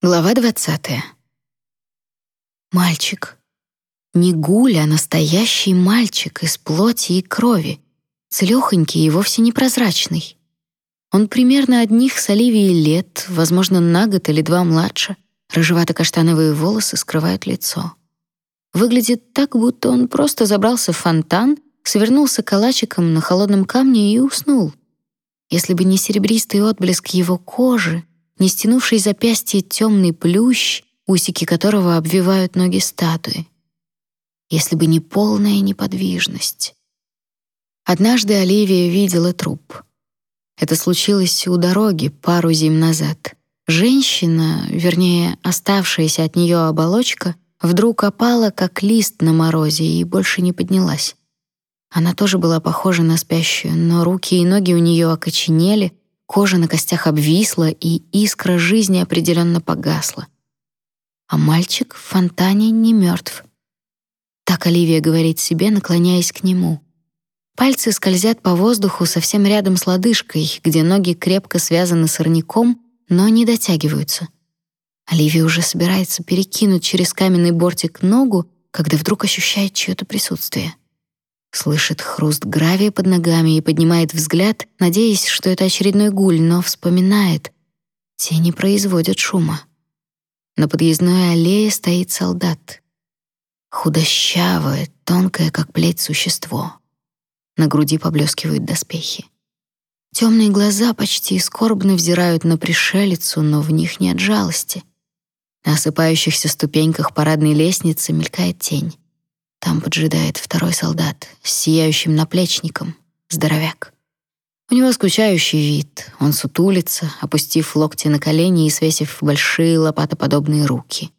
Глава 20. Мальчик. Не гуля, а настоящий мальчик из плоти и крови, целёхонький и вовсе не прозрачный. Он примерно одних с Оливией лет, возможно, на год или два младше. Рыжевато-каштановые волосы скрывают лицо. Выглядит так, будто он просто забрался в фонтан, свернулся калачиком на холодном камне и уснул. Если бы не серебристый отблеск его кожи, не стянувший запястье темный плющ, усики которого обвивают ноги статуи. Если бы не полная неподвижность. Однажды Оливия видела труп. Это случилось у дороги пару зим назад. Женщина, вернее, оставшаяся от нее оболочка, вдруг опала, как лист на морозе, и больше не поднялась. Она тоже была похожа на спящую, но руки и ноги у нее окоченели, Кожа на костях обвисла, и искра жизни определенно погасла. А мальчик в фонтане не мертв. Так Оливия говорит себе, наклоняясь к нему. Пальцы скользят по воздуху совсем рядом с лодыжкой, где ноги крепко связаны сорняком, но не дотягиваются. Оливия уже собирается перекинуть через каменный бортик ногу, когда вдруг ощущает чьё-то присутствие. Слышит хруст гравия под ногами и поднимает взгляд, надеясь, что это очередной гуль, но вспоминает. Те не производят шума. На подъездной аллее стоит солдат. Худощавое, тонкое, как плеть существо. На груди поблескивают доспехи. Темные глаза почти скорбно взирают на пришелицу, но в них нет жалости. На осыпающихся ступеньках парадной лестницы мелькает тень. Там поджидает второй солдат с сияющим наплечником, здоровяк. У него скучающий вид, он сутулится, опустив локти на колени и свесив большие лопатоподобные руки.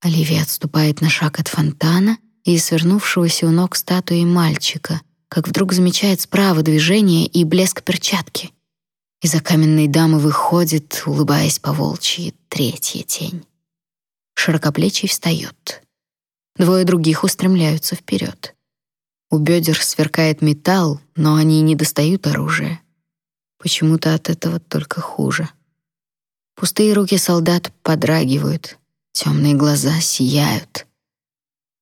Оливия отступает на шаг от фонтана и свернувшегося у ног статуи мальчика, как вдруг замечает справа движение и блеск перчатки. Из-за каменной дамы выходит, улыбаясь по волчьи, третья тень. Широкоплечий встает. Двое других устремляются вперед. У бедер сверкает металл, но они не достают оружия. Почему-то от этого только хуже. Пустые руки солдат подрагивают, темные глаза сияют.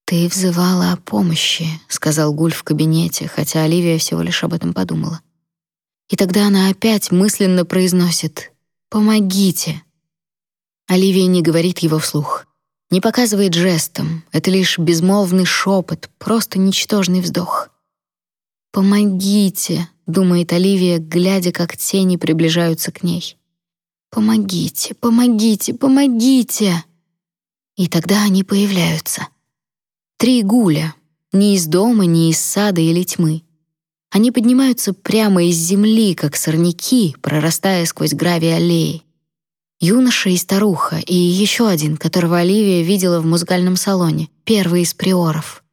«Ты взывала о помощи», — сказал Гуль в кабинете, хотя Оливия всего лишь об этом подумала. И тогда она опять мысленно произносит «Помогите». Оливия не говорит его вслух не показывает жестом, это лишь безмолвный шепот, просто ничтожный вздох. «Помогите», — думает Оливия, глядя, как тени приближаются к ней. «Помогите, помогите, помогите!» И тогда они появляются. Три гуля, ни из дома, ни из сада или тьмы. Они поднимаются прямо из земли, как сорняки, прорастая сквозь гравий аллеи. Юноша и старуха, и еще один, которого Оливия видела в музыкальном салоне, первый из приоров.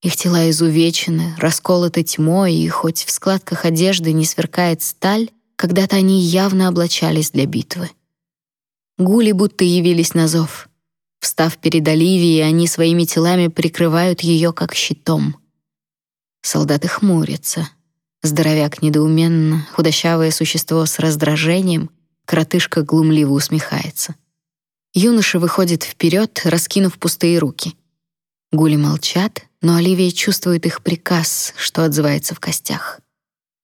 Их тела изувечены, расколоты тьмой, и хоть в складках одежды не сверкает сталь, когда-то они явно облачались для битвы. Гули будто явились на зов. Встав перед Оливией, они своими телами прикрывают ее как щитом. Солдаты хмурятся. Здоровяк недоуменно, худощавое существо с раздражением — Коротышка глумливо усмехается. Юноша выходит вперед, раскинув пустые руки. Гули молчат, но Оливия чувствует их приказ, что отзывается в костях.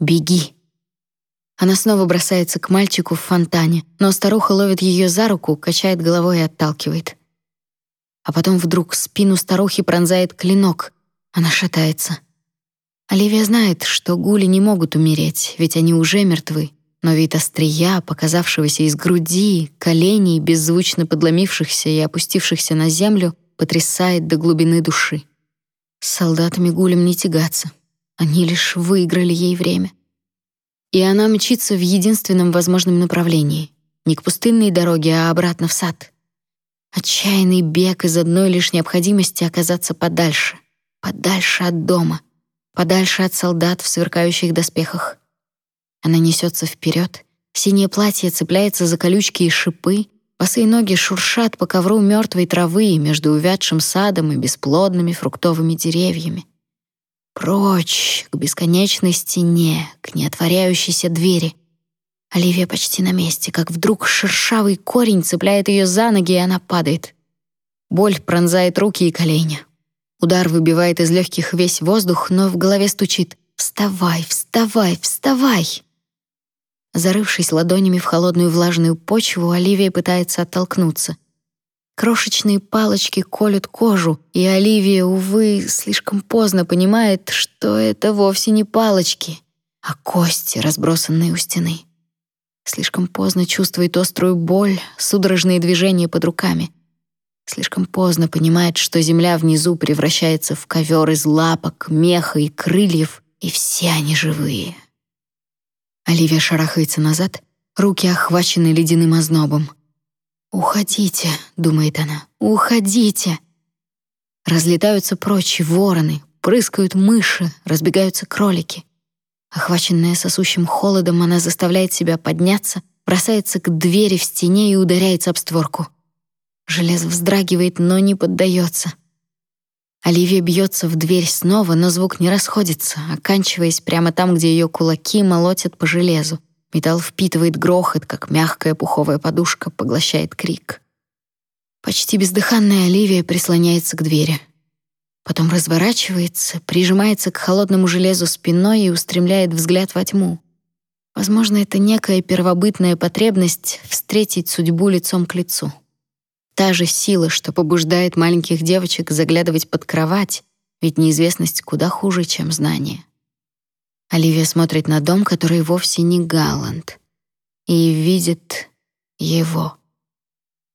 «Беги!» Она снова бросается к мальчику в фонтане, но старуха ловит ее за руку, качает головой и отталкивает. А потом вдруг спину старухи пронзает клинок. Она шатается. Оливия знает, что гули не могут умереть, ведь они уже мертвы но вид острия, показавшегося из груди, коленей, беззвучно подломившихся и опустившихся на землю, потрясает до глубины души. С солдатами Гулем не тягаться. Они лишь выиграли ей время. И она мчится в единственном возможном направлении. Не к пустынной дороге, а обратно в сад. Отчаянный бег из одной лишь необходимости оказаться подальше. Подальше от дома. Подальше от солдат в сверкающих доспехах. Она несется вперед, синее платье цепляется за колючки и шипы, босые ноги шуршат по ковру мертвой травы между увядшим садом и бесплодными фруктовыми деревьями. Прочь, к бесконечной стене, к неотворяющейся двери. Оливия почти на месте, как вдруг шершавый корень цепляет ее за ноги, и она падает. Боль пронзает руки и колени. Удар выбивает из легких весь воздух, но в голове стучит «Вставай, вставай, вставай!» Зарывшись ладонями в холодную влажную почву, Оливия пытается оттолкнуться. Крошечные палочки колют кожу, и Оливия, увы, слишком поздно понимает, что это вовсе не палочки, а кости, разбросанные у стены. Слишком поздно чувствует острую боль, судорожные движения под руками. Слишком поздно понимает, что земля внизу превращается в ковер из лапок, меха и крыльев, и все они живые. Оливия шарахается назад, руки охвачены ледяным ознобом. «Уходите», — думает она, — «уходите». Разлетаются прочь вороны, прыскают мыши, разбегаются кролики. Охваченная сосущим холодом, она заставляет себя подняться, бросается к двери в стене и ударяется об створку. Железо вздрагивает, но не поддается. Оливия бьется в дверь снова, но звук не расходится, оканчиваясь прямо там, где ее кулаки молотят по железу. Металл впитывает грохот, как мягкая пуховая подушка поглощает крик. Почти бездыханная Оливия прислоняется к двери. Потом разворачивается, прижимается к холодному железу спиной и устремляет взгляд во тьму. Возможно, это некая первобытная потребность встретить судьбу лицом к лицу. Та же сила, что побуждает маленьких девочек заглядывать под кровать, ведь неизвестность куда хуже, чем знание. Оливия смотрит на дом, который вовсе не Галланд, и видит его.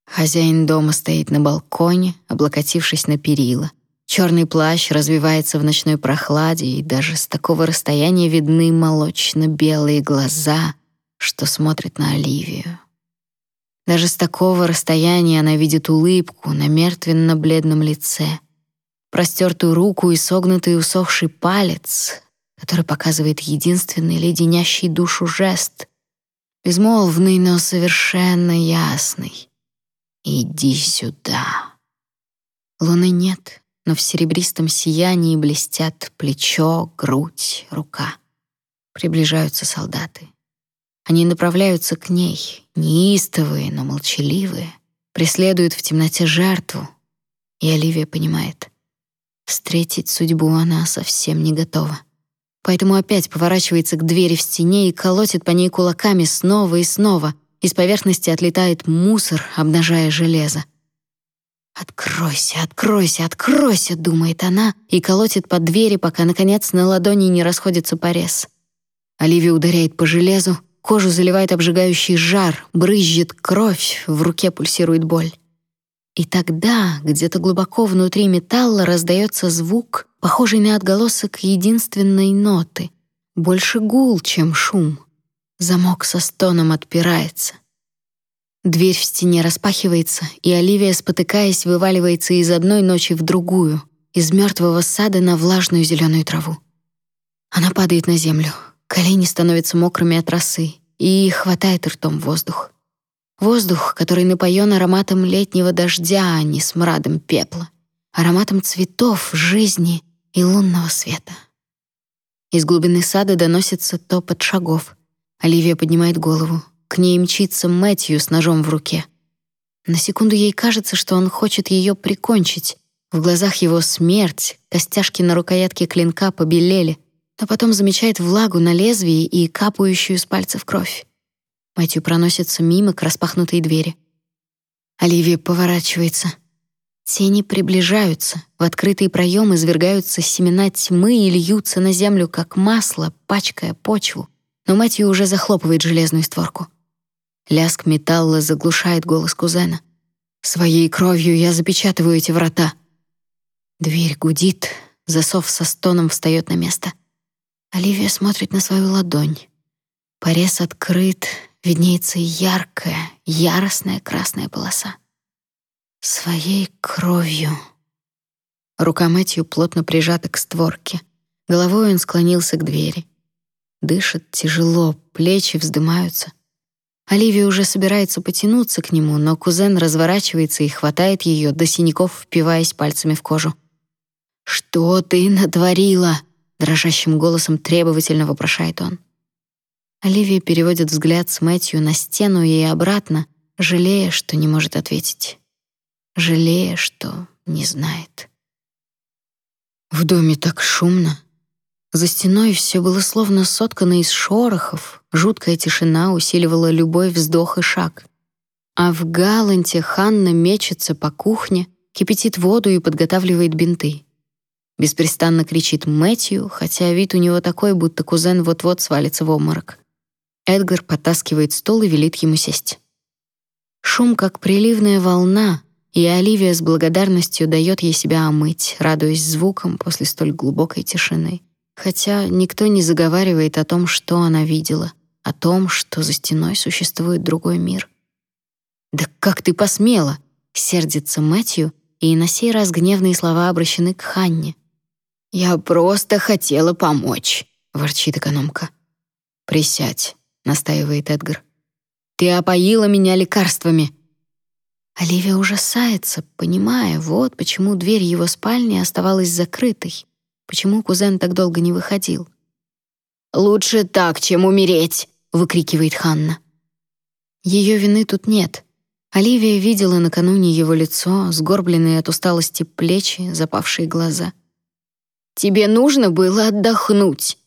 Хозяин дома стоит на балконе, облокотившись на перила. Черный плащ развивается в ночной прохладе, и даже с такого расстояния видны молочно-белые глаза, что смотрят на Оливию. Даже с такого расстояния она видит улыбку на мертвенно-бледном лице, простертую руку и согнутый усохший палец, который показывает единственный леденящий душу жест, безмолвный, но совершенно ясный. «Иди сюда». Луны нет, но в серебристом сиянии блестят плечо, грудь, рука. Приближаются солдаты. Они направляются к ней, неистовые, но молчаливые, преследуют в темноте жертву. И Оливия понимает, встретить судьбу она совсем не готова. Поэтому опять поворачивается к двери в стене и колотит по ней кулаками снова и снова. Из поверхности отлетает мусор, обнажая железо. «Откройся, откройся, откройся!» — думает она и колотит по двери, пока, наконец, на ладони не расходится порез. Оливия ударяет по железу, Кожу заливает обжигающий жар, брызжет кровь, в руке пульсирует боль. И тогда где-то глубоко внутри металла раздается звук, похожий на отголосок единственной ноты. Больше гул, чем шум. Замок со стоном отпирается. Дверь в стене распахивается, и Оливия, спотыкаясь, вываливается из одной ночи в другую, из мертвого сада на влажную зеленую траву. Она падает на землю, Колени становятся мокрыми от росы, и хватает ртом воздух. Воздух, который напоен ароматом летнего дождя, а не смрадом пепла, ароматом цветов, жизни и лунного света. Из глубины сада доносится топот шагов. Оливия поднимает голову. К ней мчится Мэтью с ножом в руке. На секунду ей кажется, что он хочет ее прикончить. В глазах его смерть, костяшки на рукоятке клинка побелели, но потом замечает влагу на лезвии и капающую с пальцев кровь. Мэтью проносится мимо к распахнутой двери. Оливия поворачивается. Тени приближаются, в открытый проем извергаются семена тьмы и льются на землю, как масло, пачкая почву. Но Мэтью уже захлопывает железную створку. Лязг металла заглушает голос кузена. «Своей кровью я запечатываю эти врата». Дверь гудит, засов со стоном встает на место — Оливия смотрит на свою ладонь. Порез открыт, виднеется яркая, яростная красная полоса. Своей кровью. Рука Мэтью плотно прижата к створке. Головой он склонился к двери. Дышит тяжело, плечи вздымаются. Оливия уже собирается потянуться к нему, но кузен разворачивается и хватает ее до синяков, впиваясь пальцами в кожу. «Что ты натворила?» Дрожащим голосом требовательно вопрошает он. Оливия переводит взгляд с Мэтью на стену и обратно, жалея, что не может ответить. Жалея, что не знает. В доме так шумно. За стеной все было словно соткано из шорохов, жуткая тишина усиливала любой вздох и шаг. А в галанте Ханна мечется по кухне, кипятит воду и подготавливает бинты. Беспрестанно кричит Мэтью, хотя вид у него такой, будто кузен вот-вот свалится в обморок. Эдгар подтаскивает стол и велит ему сесть. Шум, как приливная волна, и Оливия с благодарностью дает ей себя омыть, радуясь звукам после столь глубокой тишины. Хотя никто не заговаривает о том, что она видела, о том, что за стеной существует другой мир. «Да как ты посмела!» — сердится Мэтью, и на сей раз гневные слова обращены к Ханне. «Я просто хотела помочь», — ворчит экономка. «Присядь», — настаивает Эдгар. «Ты опоила меня лекарствами», Оливия ужасается, понимая, вот почему дверь его спальни оставалась закрытой, почему кузен так долго не выходил. «Лучше так, чем умереть!» — выкрикивает Ханна. Ее вины тут нет. Оливия видела накануне его лицо, сгорбленные от усталости плечи, запавшие глаза. «Тебе нужно было отдохнуть!»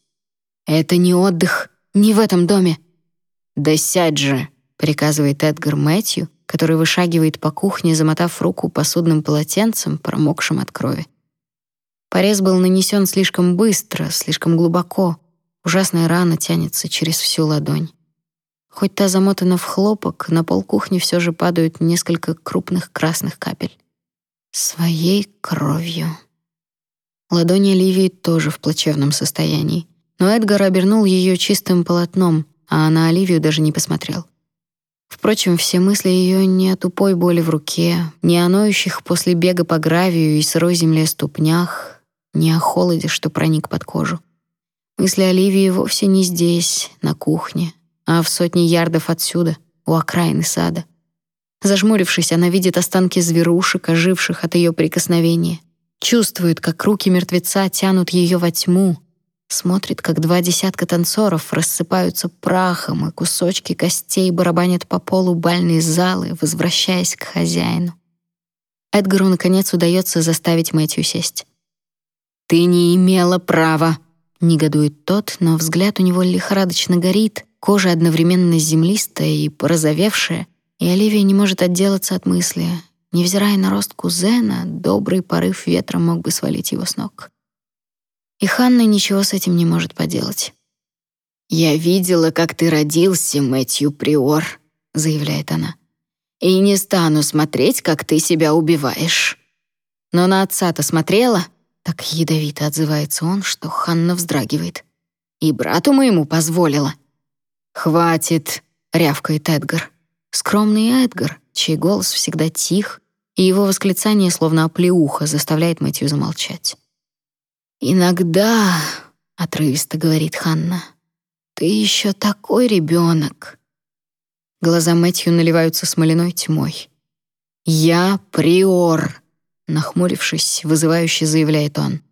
«Это не отдых, не в этом доме!» «Да сядь же!» — приказывает Эдгар Мэтью, который вышагивает по кухне, замотав руку посудным полотенцем, промокшим от крови. Порез был нанесен слишком быстро, слишком глубоко. Ужасная рана тянется через всю ладонь. Хоть та замотана в хлопок, на пол кухни все же падают несколько крупных красных капель. Своей кровью. Ладонь Оливии тоже в плачевном состоянии, но Эдгар обернул ее чистым полотном, а на Оливию даже не посмотрел. Впрочем, все мысли ее не о тупой боли в руке, не о ноющих после бега по гравию и сырой земле ступнях, не о холоде, что проник под кожу. Мысли Оливии вовсе не здесь, на кухне, а в сотни ярдов отсюда, у окраины сада. Зажмурившись, она видит останки зверушек, оживших от ее прикосновения. Чувствует, как руки мертвеца тянут ее во тьму, Смотрит, как два десятка танцоров рассыпаются прахом, и кусочки костей барабанят по полу бальной залы, возвращаясь к хозяину. Эдгару, наконец, удается заставить Мэтью сесть. «Ты не имела права!» — негодует тот, но взгляд у него лихорадочно горит, кожа одновременно землистая и порозовевшая, и Оливия не может отделаться от мысли. Невзирая на рост кузена, добрый порыв ветра мог бы свалить его с ног. И Ханна ничего с этим не может поделать. «Я видела, как ты родился, Мэтью Приор», — заявляет она. «И не стану смотреть, как ты себя убиваешь». «Но на отца-то смотрела?» Так ядовито отзывается он, что Ханна вздрагивает. «И брату моему позволила». «Хватит», — рявкает Эдгар. Скромный Эдгар, чей голос всегда тих, и его восклицание, словно оплеуха, заставляет Мэтью замолчать. «Иногда», — отрывисто говорит Ханна, — «ты еще такой ребенок». Глаза Мэтью наливаются смоляной тьмой. «Я приор», — нахмурившись, вызывающе заявляет он.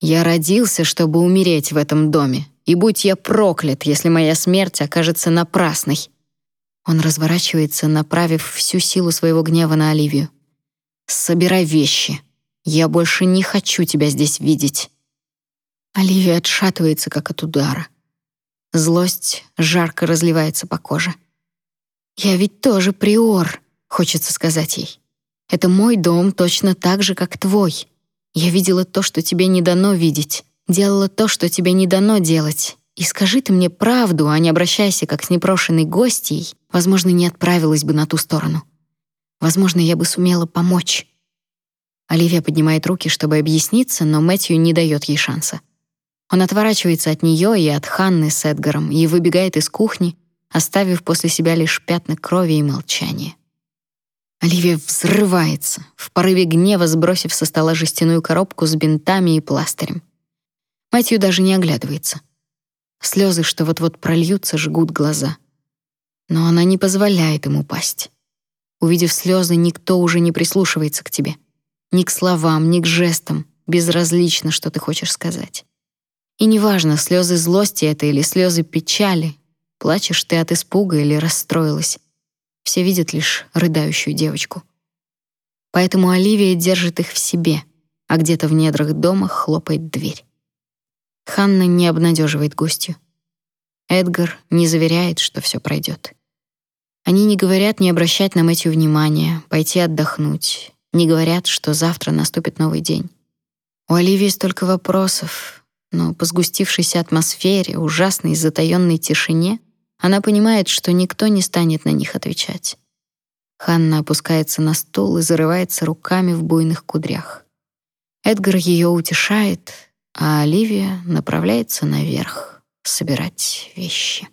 «Я родился, чтобы умереть в этом доме, и будь я проклят, если моя смерть окажется напрасной». Он разворачивается, направив всю силу своего гнева на Оливию. «Собирай вещи. Я больше не хочу тебя здесь видеть. Оливия отшатывается, как от удара. Злость жарко разливается по коже. «Я ведь тоже приор», — хочется сказать ей. «Это мой дом точно так же, как твой. Я видела то, что тебе не дано видеть, делала то, что тебе не дано делать. И скажи ты мне правду, а не обращайся как с непрошенной гостьей, возможно, не отправилась бы на ту сторону. Возможно, я бы сумела помочь». Оливия поднимает руки, чтобы объясниться, но Мэтью не дает ей шанса. Он отворачивается от нее и от Ханны с Эдгаром и выбегает из кухни, оставив после себя лишь пятна крови и молчания. Оливия взрывается, в порыве гнева сбросив со стола жестяную коробку с бинтами и пластырем. Матью даже не оглядывается. Слезы, что вот-вот прольются, жгут глаза. Но она не позволяет им упасть. Увидев слезы, никто уже не прислушивается к тебе. Ни к словам, ни к жестам, безразлично, что ты хочешь сказать. И неважно, слезы злости это или слезы печали, Плачешь ты от испуга или расстроилась. Все видят лишь рыдающую девочку. Поэтому Оливия держит их в себе, а где-то в недрах дома хлопает дверь. Ханна не обнадеживает гостью. Эдгар не заверяет, что все пройдет. Они не говорят не обращать на Мэтью внимания, пойти отдохнуть, не говорят, что завтра наступит новый день. У Оливии столько вопросов, но по сгустившейся атмосфере, ужасной затаённой тишине, она понимает, что никто не станет на них отвечать. Ханна опускается на стул и зарывается руками в буйных кудрях. Эдгар ее утешает, а Оливия направляется наверх собирать вещи.